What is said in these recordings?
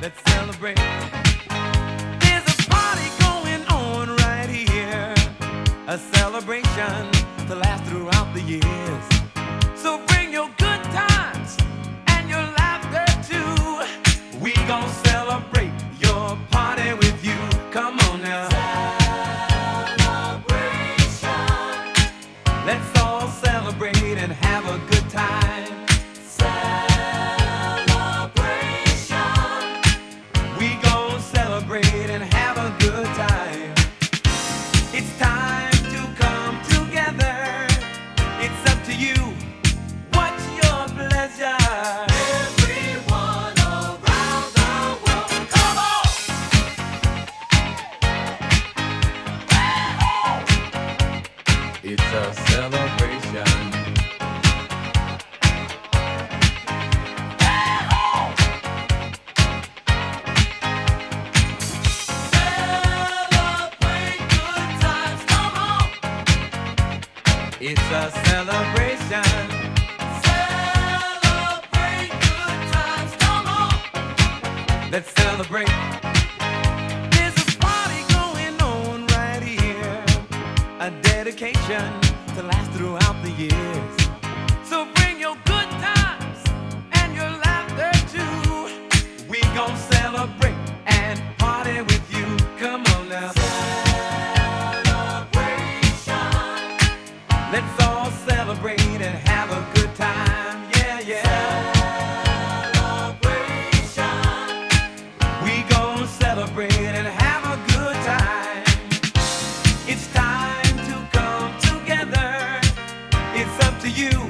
Let's celebrate. There's a party going on right here, a celebration to last throughout the years. It's a celebration. Celebrate good times, come on! Let's celebrate. There's a party going on right here. A dedication to last throughout the years. Let's all celebrate and have a good time. Yeah, yeah. Celebration. We celebrate and have a good time. It's time to come together. It's up to you.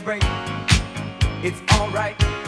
Celebrate. It's alright.